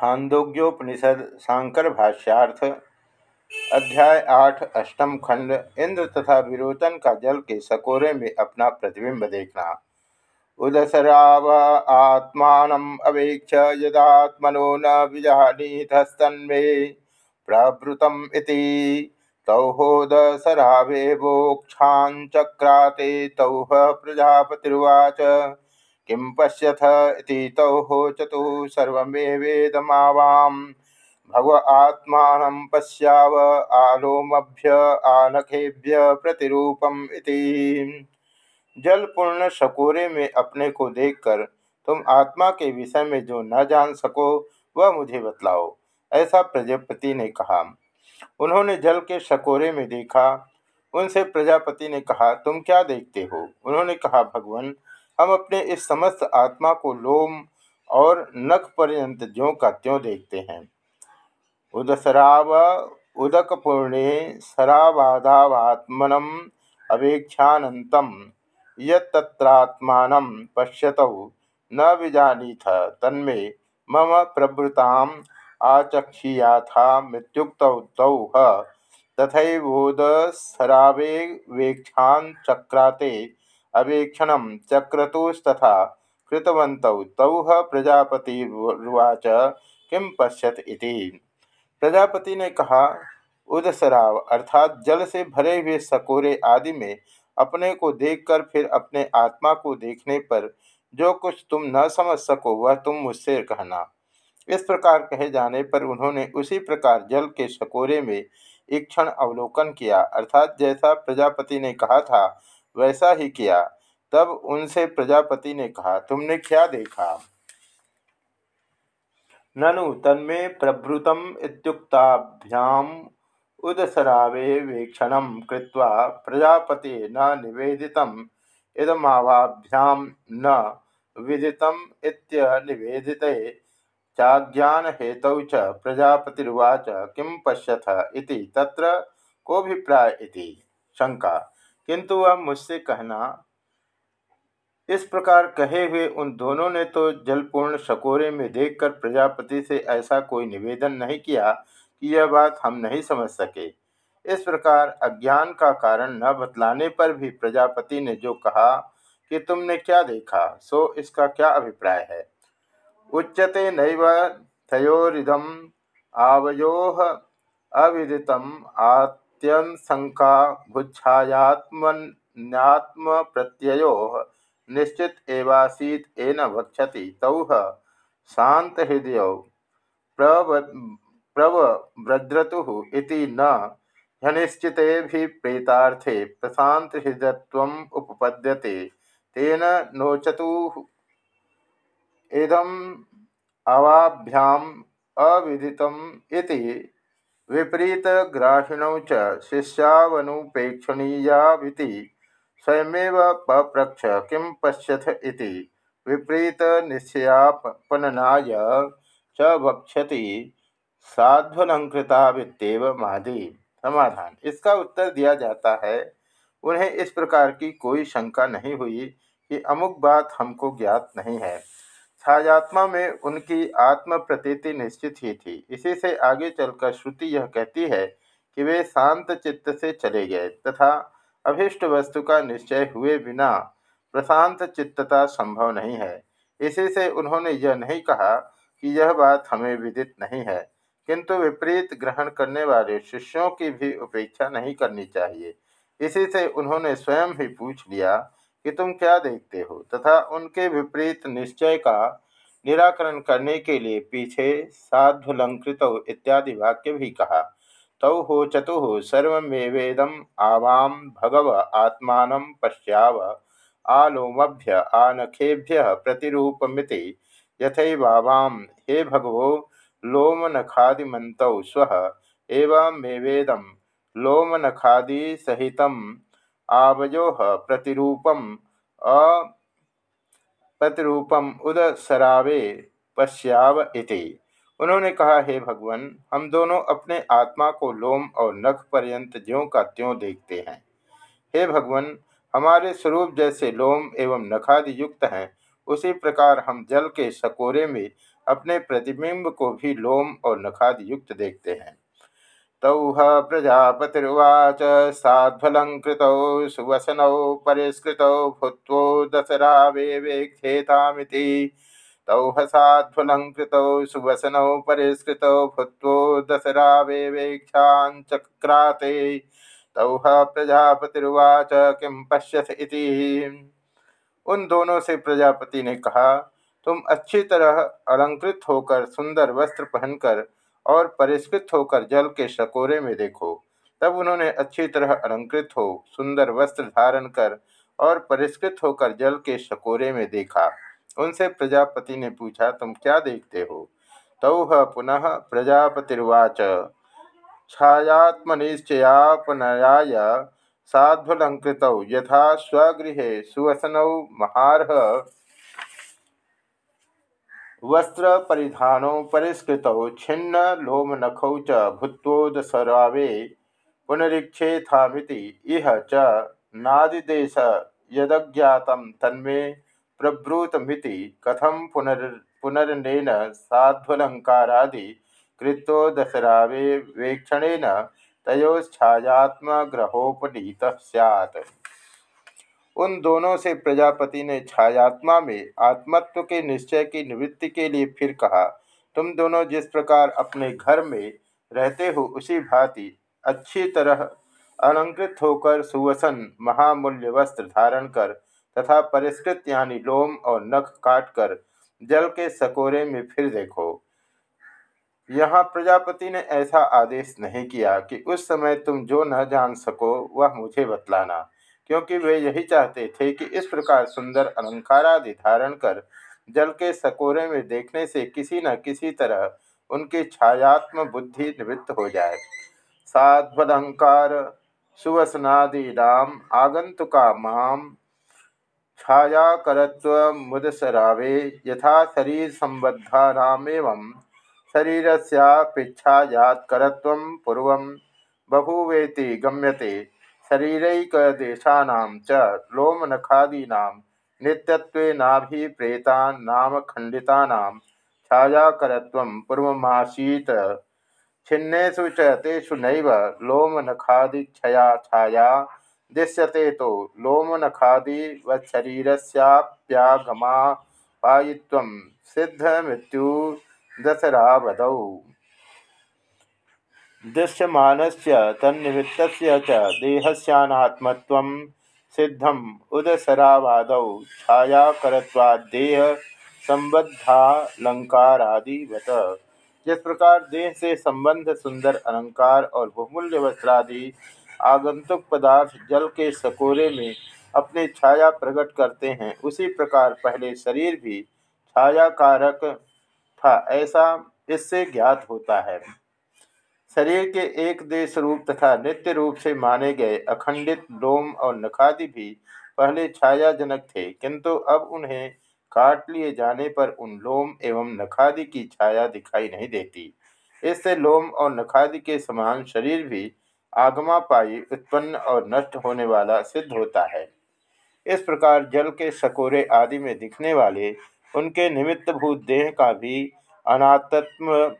छांदोग्योपनिषद शांकर भाष्यार्थ, अध्याय आठ, अष्टम खंड, इंद्र तथा विरोचन का जल के सकोरे में अपना प्रतिबिंब देखना। उदसराव आत्मान अवेक्ष यदात्मनो न विजानीतस्तन्मे प्रभृतम तौहोदसरावे वोक्षाचक्राते तौह प्रजापतिर्वाच। किं पश्यथ इति तौ चतुः सर्वमेवेदमावां भगव आत्मानं पश्याव आलोमभ्य आनखेभ्य प्रतिरूपम इति। जल पूर्ण शकोरे में अपने को देखकर तुम आत्मा के विषय में जो न जान सको, वह मुझे बतलाओ, ऐसा प्रजापति ने कहा। उन्होंने जल के शकोरे में देखा। उनसे प्रजापति ने कहा, तुम क्या देखते हो? उन्होंने कहा, भगवान हम अपने इस समस्त आत्मा को लोम और नख पर्यंत ज्यों का त्यों देखते हैं। उदसराव उदक पूर्णे सरावादावात्मनम अवेक्षानंतम यत्रात्मान पश्यत, न विजानीथ तन्मे, मम प्रवृताम आचक्षीयाथा मृत्युक्त तौ तथैवोदसरावे वेक्षान चक्राते अवेक्षण चक्रतुस्तथा कृतवत तौ प्रजापतिवाच किं पश्यत इति। प्रजापति ने कहा, उदसराव, अर्थात जल से भरे हुए सकोरे आदि में अपने को देखकर फिर अपने आत्मा को देखने पर जो कुछ तुम न समझ सको, वह तुम मुझसे कहना। इस प्रकार कहे जाने पर उन्होंने उसी प्रकार जल के सकोरे में एक क्षण अवलोकन किया। अर्थात जैसा प्रजापति ने कहा था वैसा ही किया। तब उनसे प्रजापति ने कहा, तुमने क्या देखा? ननु तन्मे प्रभृतम इत्युक्ताभ्याम उदसरावे वीक्षण कृत्वा प्रजापति न निवेदित इदमावाभ्याम न विदितम निवेदित चाज्ञान हेतु च प्रजापतिर्वाच किं पश्यथ इति तत्र कोभिप्राय इति शंका किंतु वह मुझसे कहना, इस प्रकार कहे हुए उन दोनों ने तो जलपूर्ण शकोरे में देखकर प्रजापति से ऐसा कोई निवेदन नहीं किया कि यह बात हम नहीं समझ सके। इस प्रकार अज्ञान का कारण न बतलाने पर भी प्रजापति ने जो कहा कि तुमने क्या देखा, सो इसका क्या अभिप्राय है? उच्यते नैव थयोरिदम आवयोह अविदितम आत्यंशंका भुच्छायात्मन्यात्म प्रत्ययो निश्चित एवासीत एन वक्षति तौ शांत हृदय प्रव प्रव्रजतु न ह्यनिश्चिते भी प्रेतार्थे प्रशांत हृदयत्वम उपपद्यते तेन नोचतु इदम अवाभ्याम अविदितम इति विपरीत ग्राहिणौ च शिष्यावनुपेक्षणीयाविति स्वयमेव पप्रक्ष किं पश्यथ इति विपरीत निश्चयापननाय च वक्षति साध्वलंकृतावित्येव मादि। समाधान। इसका उत्तर दिया जाता है। उन्हें इस प्रकार की कोई शंका नहीं हुई कि अमुक बात हमको ज्ञात नहीं है। छायात्मा में उनकी आत्म प्रतीति निश्चित ही थी। इसी से आगे चलकर श्रुति यह कहती है कि वे शांत चित्त से चले गए तथा अभिष्ट वस्तु का निश्चय हुए बिना प्रशांत चित्तता संभव नहीं है। इसी से उन्होंने यह नहीं कहा कि यह बात हमें विदित नहीं है, किंतु विपरीत ग्रहण करने वाले शिष्यों की भी उपेक्षा नहीं करनी चाहिए। इसी से उन्होंने स्वयं ही पूछ लिया कि तुम क्या देखते हो? तथा उनके विपरीत निश्चय का निराकरण करने के लिए पीछे साध्वलंकृत इत्यादि वाक्य भी कहा। तौ तो हो चतु सर्वेदम आवाम भगव आत्मा पश्याव आलोमभ्य आनखेभ्य प्रतिरूपमिति यथैवावाम हे भगवो लोमनखादिमन्तौ स्वः एवमेवेदं लोमनखादिसहितम् आवयोः प्रतिरूपम् अप्रतिरूपम् उदसरावे पश्याव इति। उन्होंने कहा, हे भगवान, हम दोनों अपने आत्मा को लोम और नख पर्यंत ज्यों का त्यों देखते हैं। हे भगवान, हमारे स्वरूप जैसे लोम एवं नखादि युक्त हैं। उसी प्रकार हम जल के सकोरे में अपने प्रतिबिंब को भी लोम और नखाद युक्त देखते हैं। तौह प्रजापतिर्वाच साध्वलङ्कृतौ सुवसनौ, परिष्कृतौ, भूत्वो दसरा वेवेक्षेतामिति तौह साध्वलङ्कृतौ सुवसनौ, परिष्कृतौ, भूत्वो दसरा वेवेक्षाञ्चक्राते तौह प्रजापतिर्वाच किं पश्यथ इति। उन दोनों से प्रजापति ने कहा, तुम अच्छी तरह अलंकृत होकर सुंदर वस्त्र पहनकर और परिष्कृत होकर जल के शकोरे में देखो। तब उन्होंने अच्छी तरह अलंकृत हो, सुंदर वस्त्र धारण कर और परिष्कृत होकर जल के शकोरे में देखा। उनसे प्रजापति ने पूछा, तुम क्या देखते हो? तौह पुनः प्रजापतिर्वाच। छायात्मनिश्चयापनयाय साध्वलंकृत, यथा स्वगृह सुवसनौ महारह वस्त्र परिधानौ परिष्कृतौ, छिन्न लोमनखौ च भूत्वोदसरावे पुनरीक्षेथामिति। इह च नादिदेश यदज्ञातं तन्मे प्रब्रूतमिति कथम पुनर् पुनर्नेन साध्वलङ्कारादि कृत्वोदसरावे वेक्षणेन तयोच्छायात्मग्रहोपनीतः स्यात्। उन दोनों से प्रजापति ने छायात्मा में आत्मत्व के निश्चय की निवृत्ति के लिए फिर कहा, तुम दोनों जिस प्रकार अपने घर में रहते हो, उसी भांति अच्छी तरह अलंकृत होकर सुवसन महामूल्य वस्त्र धारण कर तथा परिष्कृत यानी लोम और नख काटकर जल के सकोरे में फिर देखो। यहाँ प्रजापति ने ऐसा आदेश नहीं किया कि उस समय तुम जो न जान सको, वह मुझे बतलाना। क्योंकि वे यही चाहते थे कि इस प्रकार सुंदर अलंकारादि धारण कर जल के सकोरे में देखने से किसी न किसी तरह उनकी छायात्म बुद्धि निवृत्त हो जाए। साध्वलंकार सुवसनादीनाम आगंतुका माम छायाकरत्व मुदसरावे यथा शरीर संबद्धा नामेवं शरीर पिछायात्करत्व पूर्व बभूवेति गम्यते। शरीरैकदेशानां च लोमनखादीनां नित्यत्वेनाभिप्रेतानामखण्डितानां छायाकरत्वं पूर्वमासीत्। छिन्नेषु च तेषु नैव लोमनखादिक्षया छाया दृश्यते तो लोमनखादिवच्छरीरस्याप्यागमापायित्वं सिद्धमृत्युदशरावधौ। दृश्यमानस्य तन्निमित्तस्य च देहस्यानात्मत्वं सिद्धम उदसरावादौ छायाकरत्वादेह संबद्धालंकारादिवत जिस प्रकार देह से संबंध सुंदर अलंकार और बहुमूल्य वस्त्रादि आगंतुक पदार्थ जल के सकोरे में अपनी छाया प्रकट करते हैं, उसी प्रकार पहले शरीर भी छायाकारक था, ऐसा इससे ज्ञात होता है। शरीर के एक देश रूप तथा नित्य रूप से माने गए अखंडित लोम और नखादि भी पहले छायाजनक थे, किंतु अब उन्हें काट लिए जाने पर उन लोम एवं नखादि की छाया दिखाई नहीं देती। इससे लोम और नखादि के समान शरीर भी आगमा पाई उत्पन्न और नष्ट होने वाला सिद्ध होता है। इस प्रकार जल के सकोरे आदि में दिखने वाले उनके निमित्तभूत देह का भी अनात्म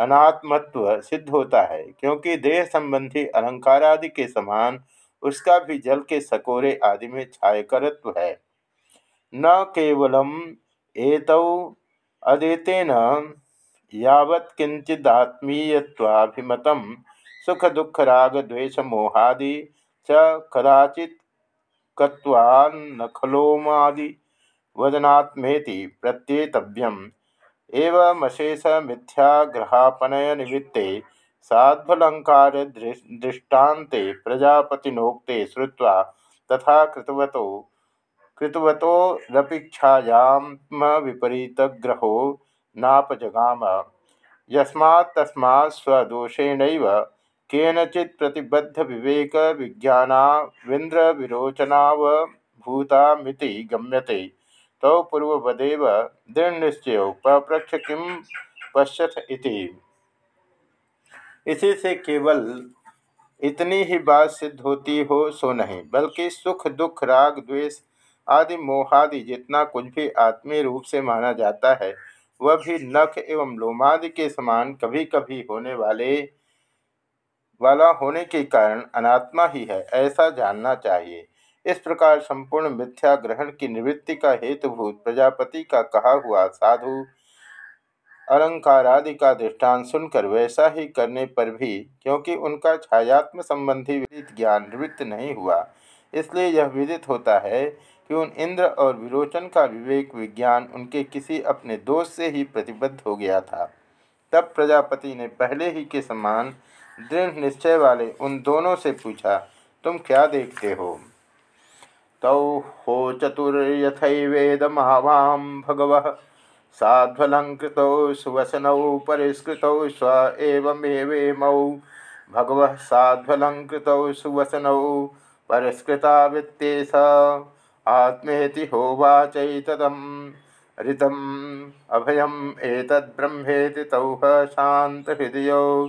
अनात्मत्व सिद्ध होता है, क्योंकि देह संबंधी अलंकार आदि के समान उसका भी जल के सकोरे आदि में छायकरत्व है। न केवलम एतौ अदेतेन यावत् किंचिदात्मीयत्वाभिमतम सुख दुख राग द्वेष मोहादि च कदाचित कत्वान्नखलोमादि वदनात्मेति प्रत्येतव्यम। एवमशेष मिथ्याग्रहापनय निमित्ते साध्वलंकार दृष्टान्ते प्रजापतिनोक्ते श्रुवा तथा कृतवतो कृतवतो रपीक्षायाम विपरीतग्रहो नापजगाम। यस्मात् तस्मात् स्वदोषेणैव केनचित् प्रतिबद्ध विवेक विज्ञानाविंद्र विरोचनावभूतामिति गम्यते। तौ तो पूर्ववदेव दृढ़ पप्रक्ष किम पश्यथ इति। इसी से केवल इतनी ही बात सिद्ध होती हो सो नहीं, बल्कि सुख, दुख, राग, द्वेष आदि मोहादि जितना कुछ भी आत्मीय रूप से माना जाता है, वह भी नख एवं लोमादि के समान कभी कभी होने वाले, वाला होने के कारण अनात्मा ही है, ऐसा जानना चाहिए। इस प्रकार संपूर्ण मिथ्या ग्रहण की निवृत्ति का हेतुभूत प्रजापति का कहा हुआ साधु अलंकारादि का दृष्टांत सुनकर वैसा ही करने पर भी, क्योंकि उनका छायात्म संबंधी विदित ज्ञान निवृत्त नहीं हुआ, इसलिए यह विदित होता है कि उन इंद्र और विरोचन का विवेक विज्ञान उनके किसी अपने दोष से ही प्रतिबद्ध हो गया था। तब प्रजापति ने पहले ही के समान दृढ़ निश्चय वाले उन दोनों से पूछा, तुम क्या देखते हो? तौ हो चतुर्यथवेद महावाम भगव। साध्वलंकृतौ सुवसनौ, परिष्कृतौ, स्व भगव साध्वलंकृतौ सुवसनौ परिष्कृता वित्तेश आत्मेति होवाचैतदम् ऋतम्, अभयम् एतद्ब्रह्मेति तौह शान्तहृदयौ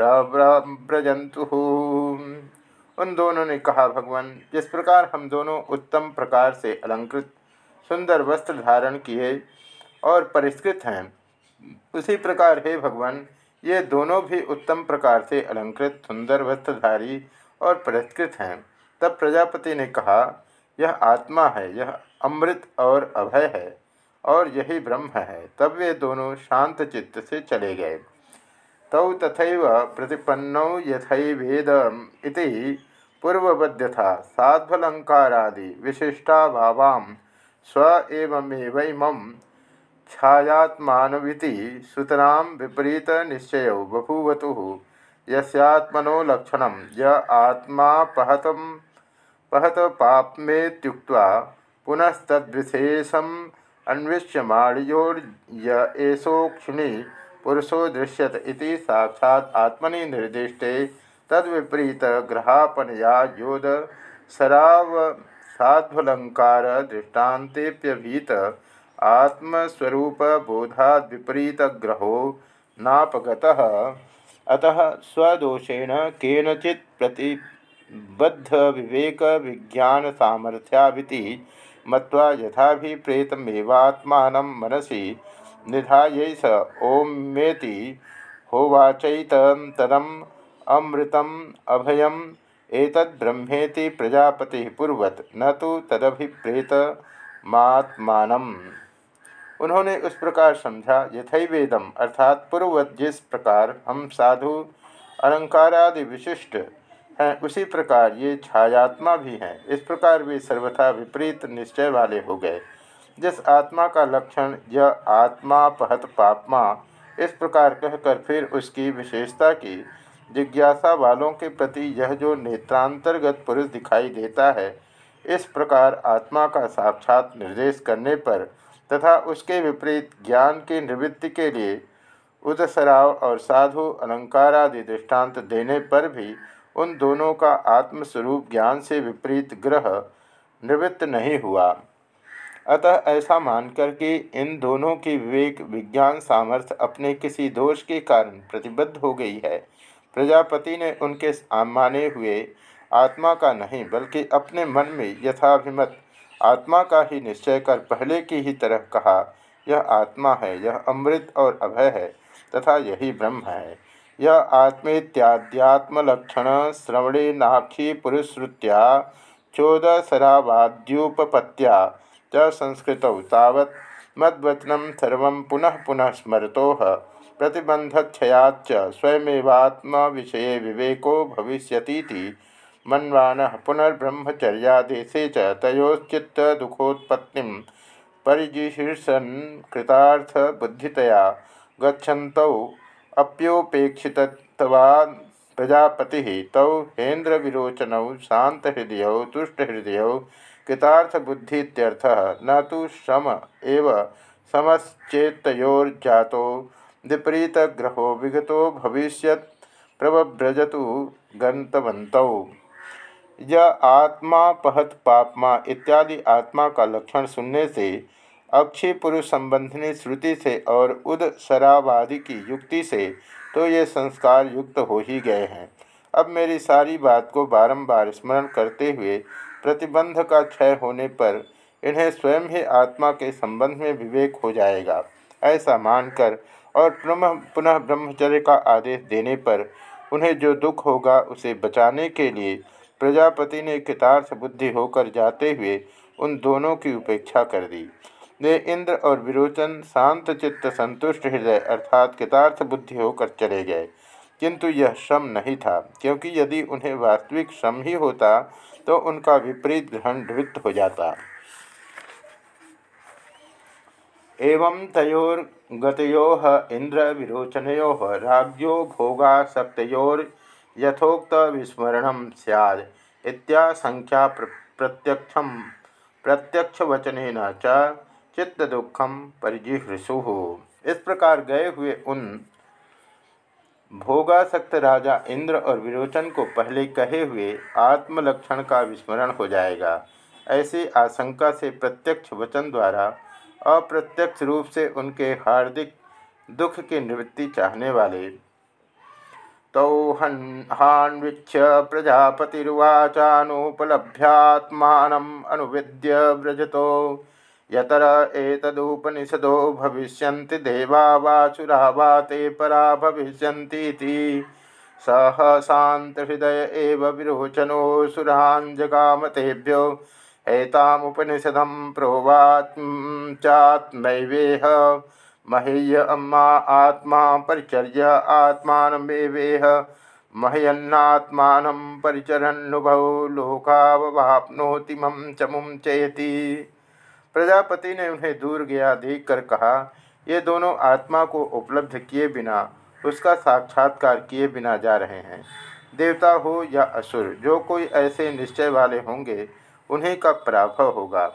प्रव्रजंतु उन दोनों ने कहा, भगवान, जिस प्रकार हम दोनों उत्तम प्रकार से अलंकृत, सुंदर वस्त्र धारण किए और परिष्कृत हैं, उसी प्रकार हे भगवान, ये दोनों भी उत्तम प्रकार से अलंकृत, सुंदर वस्त्रधारी और परिष्कृत हैं। तब प्रजापति ने कहा, यह आत्मा है, यह अमृत और अभय है और यही ब्रह्म है। तब वे दोनों शांत चित्त से चले गए। तौ तथा प्रतिपन्नौ यथवेद पूर्ववद्यथा साध्वलंकारादि विशिष्टाभावां स्व एवमेवैमं छायात्मानविति सुतरां विपरीत निश्चय बभूवतु, यस्यात्मनो लक्षण य आत्मा पहत पहत पाप्मेत्युक्त्वा पुनस्तद्विशेषम् अन्विष्यमाणयोर्य एषोक्षिणी पुरुषो दृश्यत साक्षात् आत्मनि निर्दिष्टे तद्विपरीत ग्रहापनया योद सराव साध्वलंकार दृष्टान्तेप्यभीत आत्मस्वरूप बोधाद विपरीत ग्रहो नापगतः। अतः स्वदोषेण केनचित् प्रतिबद्ध विवेक विज्ञान सामर्थ्याविति मत्वा यथाभिप्रेतमेवात्मानं मनसि निधाय स ओमेति होवाचैतं तदम् अमृतम अभयम एतद् ब्रह्मेति प्रजापति पूर्वत न तो तदभिप्रेत मात्मानम। उन्होंने उस प्रकार समझा, यथैवेदम, अर्थात पूर्वत जिस प्रकार हम साधु अलंकारादि विशिष्ट हैं, उसी प्रकार ये छायात्मा भी हैं। इस प्रकार वे सर्वथा विपरीत निश्चय वाले हो गए। जिस आत्मा का लक्षण यह आत्मा पहत पापमा, इस प्रकार कहकर फिर उसकी विशेषता की जिज्ञासा वालों के प्रति यह जो नेत्रांतर्गत पुरुष दिखाई देता है, इस प्रकार आत्मा का साक्षात निर्देश करने पर तथा उसके विपरीत ज्ञान की निवृत्ति के लिए उदसराव और साधु अलंकारादि दृष्टांत देने पर भी उन दोनों का आत्मस्वरूप ज्ञान से विपरीत ग्रह निवृत्त नहीं हुआ। अतः ऐसा मानकर कि इन दोनों की विवेक विज्ञान सामर्थ्य अपने किसी दोष के कारण प्रतिबद्ध हो गई है। प्रजापति ने उनके माने हुए आत्मा का नहीं, बल्कि अपने मन में यथाभिमत आत्मा का ही निश्चय कर पहले की ही तरह कहा, यह आत्मा है, यह अमृत और अभय है, तथा यही ब्रह्म है। यह आत्मेत्याद्यात्मलक्षण श्रवणे नाक्षी पुरुश्रुत्या चोदसरावाद्युपपत्या च संस्कृत तावत्। मद्वचनम सर्व पुनः पुनः स्मरतोह। प्रतिबंधक्षयाच्च स्वयमेवात्मा विषय विवेको भविष्यतीति। मन्वान पुनर्ब्रह्मचर्यादेशे च तयोश्चित्त दुखोत्पत्ति परिजिशीर्षन् कृतार्थबुद्धितया गच्छन्तौ अप्योपेक्षितवान् प्रजापति तौ हेन्द्रविरोचनौ शान्तहृदयौ तुष्टहृदयौ कृतार्थबुद्धित्यर्थः न तो श्रम एव समश्चेत्तयोर्जातो विपरीत ग्रहो विगत भविष्य प्रव्रजतु गंतवंतौ यह आत्मा पहत पापमा इत्यादि आत्मा का लक्षण सुनने से अक्षय पुरुष संबंधनी श्रुति से और उद शरावादि की युक्ति से तो ये संस्कार युक्त हो ही गए हैं। अब मेरी सारी बात को बारंबार स्मरण करते हुए प्रतिबंध का क्षय होने पर इन्हें स्वयं ही आत्मा के संबंध में विवेक हो जाएगा, ऐसा मानकर और पुनः पुनः ब्रह्मचर्य का आदेश देने पर उन्हें जो दुख होगा उसे बचाने के लिए प्रजापति ने कृतार्थ बुद्धि होकर जाते हुए उन दोनों की उपेक्षा कर दी। वे इंद्र और विरोचन शांत चित्त संतुष्ट हृदय अर्थात कृतार्थ बुद्धि होकर चले गए। किंतु यह श्रम नहीं था, क्योंकि यदि उन्हें वास्तविक श्रम ही होता तो उनका विपरीत ग्रहण हो जाता। एवं तयोर्गतो इंद्र विरोचनो राज्यो भोगासक्तोर्यथोक्त विस्मरण सैद इत्याशंख्या प्रत्यक्ष प्रत्यक्षवचन च चित्त दुखम परिजिहृसु इस प्रकार गए हुए उन भोगासक्त राजा इंद्र और विरोचन को पहले कहे हुए आत्मलक्षण का विस्मरण हो जाएगा। ऐसी आशंका से प्रत्यक्ष वचन द्वारा अप्रत्यक्ष रूप से उनके हार्दिक दुख की निवृत्ति चाहने वाले। तौ हान्वीक्ष प्रजापतिर्वाचानुपलभ्यात्मान अनुविद्य व्रजतो। यतर एतदुपनिषदो भविष्य देवा वाचुरा वा ते परा भविष्यन्तीति। सह शान्तहृदय एव विरोचनो सुराञ्जगाम तेभ्यो एतामुपनिषदं प्रोवाचात्मैवेह महेय अम्मा आत्मा परिचर्य आत्मानमेवेह महयन्नात्मानं परिचरन्नुभौ लोकाववाप्नोति मम चमुं चयति प्रजापति ने उन्हें दूर गया देखकर कहा, ये दोनों आत्मा को उपलब्ध किए बिना, उसका साक्षात्कार किए बिना जा रहे हैं। देवता हो या असुर, जो कोई ऐसे निश्चय वाले होंगे उन्हीं का पराभव होगा।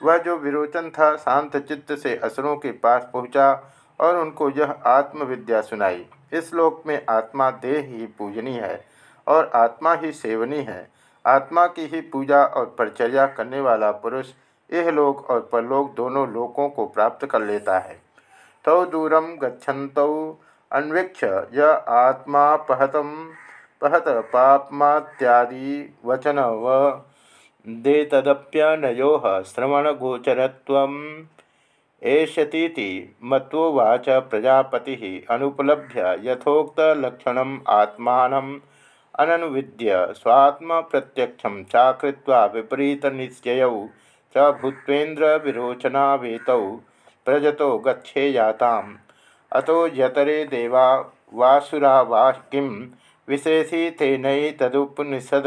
वह जो विरोचन था, शांत चित्त से असुरों के पास पहुँचा और उनको यह आत्मविद्या सुनाई। इस लोक में आत्मा देह ही पूजनी है और आत्मा ही सेवनी है। आत्मा की ही पूजा और परिचर्या करने वाला पुरुष यह लोक और परलोक दोनों लोकों को प्राप्त कर लेता है। तौ दूरम गच्छत अन्वीक्ष य आत्मा पहतम पहत पापमात्यादि वचन व देतदप्यनयो श्रवणगोचरत्वम्। एष्यतीति मत्वोवाच प्रजापति अनुपलभ्य यथोक्तलक्षणम् आत्मानम् अननुविद्य स्वात्मप्रत्यक्षं चाकृत्वा विपरीतनिश्चयौ च भूत्वेन्द्रविरोचनावेतौ प्रजतो गच्छेयाताम्। अतो यतरे देवा वासुरा वा किं विशेषी तेनैतदुपनिषद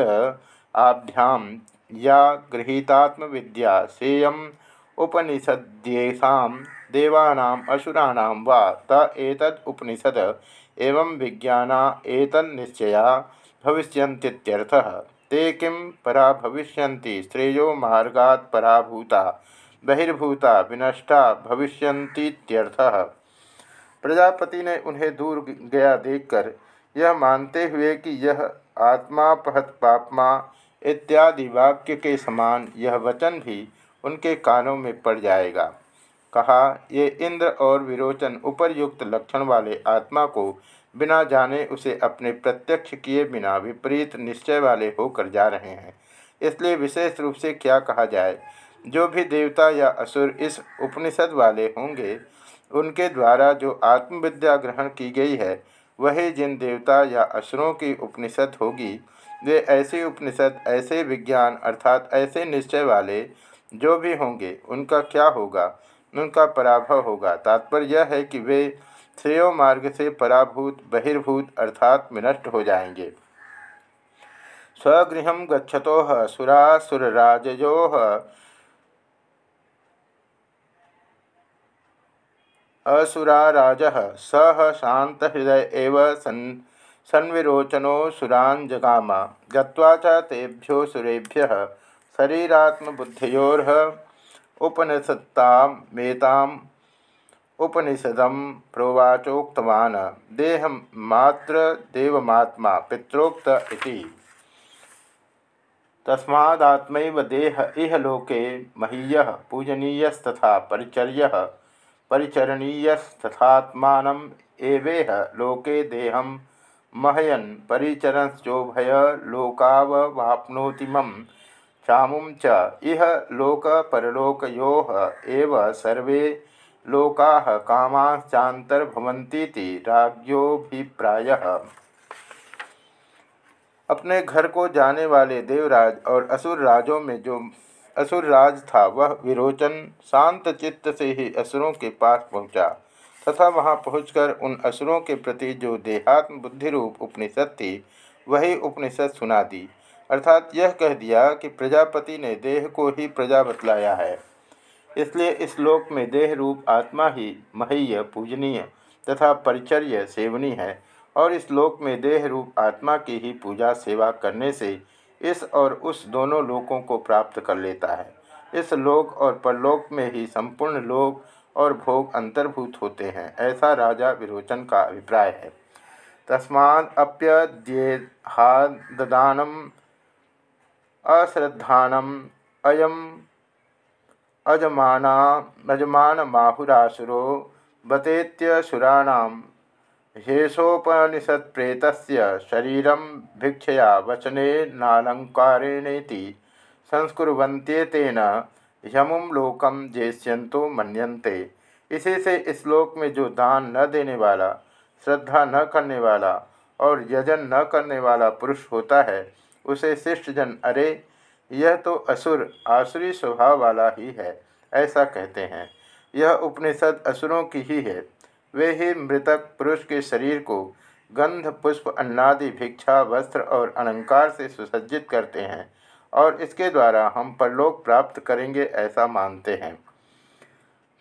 आभ्यां या गृहीतात्मविद्या सेयम् उपनिषद्येषां देवानाम् असुराणां वा त एतद् उपनिषद एवं विज्ञाना एतन्निश्चया ते किं परा भविष्यन्ति श्रेयो मार्गात् पराभूता, बहिर्भूता, विनष्टा भविष्यन्तीत्यर्थः। प्रजापति ने उन्हें दूर गया देखकर यह मानते हुए कि यह आत्मा पहत पापमा इत्यादि वाक्य के समान यह वचन भी उनके कानों में पड़ जाएगा। कहा, ये इंद्र और विरोचन उपरयुक्त लक्षण वाले आत्मा को बिना जाने उसे अपने प्रत्यक्ष किए बिना विपरीत निश्चय वाले होकर जा रहे हैं। इसलिए विशेष रूप से क्या कहा जाए, जो भी देवता या असुर इस उपनिषद वाले होंगे, उनके द्वारा जो आत्मविद्या ग्रहण की गई है, वही जिन देवता या असुरों की उपनिषद होगी वे ऐसे उपनिषद, ऐसे विज्ञान अर्थात ऐसे निश्चय वाले जो भी होंगे, उनका क्या होगा? उनका पराभव होगा। तात्पर्य यह है कि वे श्रेय मार्ग से पराभूत, बहिर्भूत अर्थात विनष्ट हो जाएँगे। स्वगृह गच्छतो सुरासुरराजो असुराराज। सह शांत हृदय एव सन् सन्विरोचनो सुरान् जगाम। गत्वा सुरेभ्य, शरीरात्मबुद्धियोर्ह। उपनिषत्तामेताम् उपनिषदं प्रोवाचोक्तवान्। देहमात्र देवमात्मा, पितरोक्त इति। तस्मादात्मैव देह इह लोके महीयः, पूजनीयस्तथा परिचर्यः, परिचरणीयस्तथात्मानम् एवेह लोके देहं महयन परिचरश्चोभय लोकाववाप्नोतिमं चामुं च इह लोक परलोकयो एव सर्वे लोका कामाश्चातर्भवंती राज्योभिप्राय अपने घर को जाने वाले देवराज और असुर राजों में जो असुर राज था, वह विरोचन, शांत चित्त से ही असुरों के पास पहुँचा। तथा वहाँ पहुंचकर उन असुरों के प्रति जो देहात्म बुद्धि रूप उपनिषद थी, वही उपनिषद सुना दी। अर्थात यह कह दिया कि प्रजापति ने देह को ही प्रजा बतलाया है। इसलिए इस लोक में देह रूप आत्मा ही महय्य पूजनीय तथा परिचर्य सेवनी है और इस लोक में देह रूप आत्मा की ही पूजा सेवा करने से इस और उस दोनों लोकों को प्राप्त कर लेता है। इस लोक और परलोक में ही संपूर्ण लोक और भोग अंतर्भूत होते हैं। ऐसा राजा विरोचन का अभिप्राय है। तस्माद्यदेहादानम अश्रद्धानम, अयम अजमाना माहुरासुरो बतेत्यसुराणाम हेशोपनिषत्प्रेत शरीर भिक्षया वचने नालंकारेणेति संस्कुर्वन्त्येतेन यमुम लोकम जेष्यंतो मनते इसी से इस श्लोक में जो दान न देने वाला, श्रद्धा न करने वाला और यजन न करने वाला पुरुष होता है, उसे शिष्ट जन, अरे, यह तो असुर, आसुरी स्वभाव वाला ही है, ऐसा कहते हैं। यह उपनिषद असुरों की ही है। वे ही मृतक पुरुष के शरीर को गंध, पुष्प, अन्नादि, भिक्षा, वस्त्र और अलंकार से सुसज्जित करते हैं। और इसके द्वारा हम परलोक प्राप्त करेंगे ऐसा मानते हैं।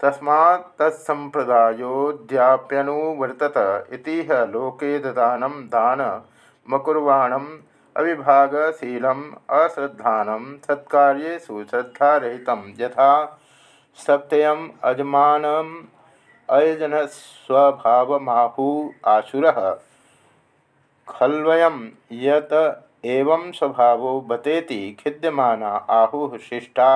तस्मा तत्संप्रदायोद्याप्यनुवर्तत इतिह लोके दान दान मकुर्वाणम अविभागशीलम अश्रद्धानम सत्कार्येषु श्रद्धारहित यथा अजमानम अयजन स्वभावमाहु आसुर खल्वयम यत एवं स्वभावो बतेति खिद्यमाना आहु शिष्टा।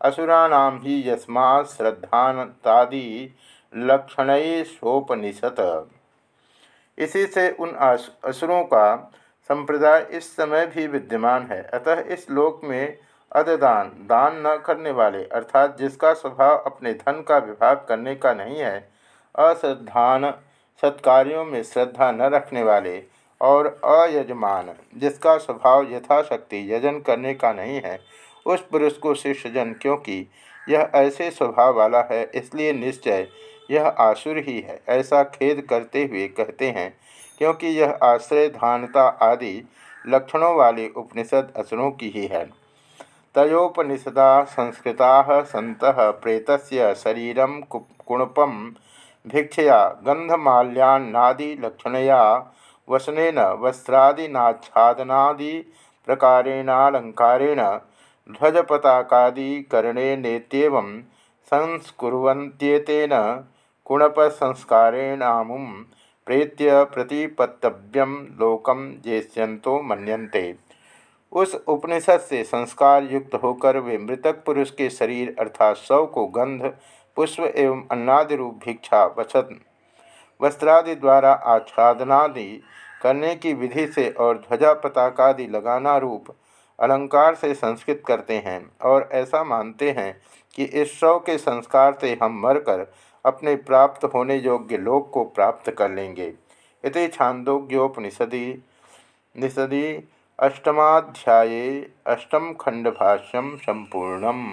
असुराणाम ही यस्मा श्रद्धानतादि लक्षणोपनिषद इसी से उन असुरों का संप्रदाय इस समय भी विद्यमान है। अतः इस लोक में अददान दान न करने वाले, अर्थात जिसका स्वभाव अपने धन का विभाग करने का नहीं है, अश्रद्धान सत्कार्यों में श्रद्धा न रखने वाले और अयजमान, जिसका स्वभाव यथाशक्ति यजन करने का नहीं है, उस पुरुष को शिष्यजन क्योंकि यह ऐसे स्वभाव वाला है, इसलिए निश्चय यह आसुर ही है। ऐसा खेद करते हुए कहते हैं, क्योंकि यह आश्रय, धानता आदि लक्षणों वाले उपनिषद असुरों की ही है। तयोपनिषदा संस्कृता सत प्रेत शरीर कुणपम भिक्षया गंधमाल्यान्नादिलक्षणया वसनेन वस्त्रादिनाच्छादनादि प्रकारेणालंकारेण ध्वजपताकादिकरणेनेत्येवं संस्कुर्वन्त्येतेन कुणपसंस्कारेणामुं प्रेत्य प्रतिपत्तव्यम लोकम जेष्यंतो मनते उस उपनिषद से संस्कार युक्त होकर वे मृतक पुरुष के शरीर अर्थात शव को गंध, पुष्प एवं अन्नादि रूप भिक्षा वचन वस्त्रादि द्वारा आच्छादनादि करने की विधि से और ध्वजा पताकादि लगाना रूप अलंकार से संस्कृत करते हैं और ऐसा मानते हैं कि इस शव के संस्कार से हम मरकर अपने प्राप्त होने योग्य लोक को प्राप्त कर लेंगे। इति छांदोग्योपनिषदि निषदि अष्टमाध्याये अष्टम खंडभाष्यम संपूर्णम।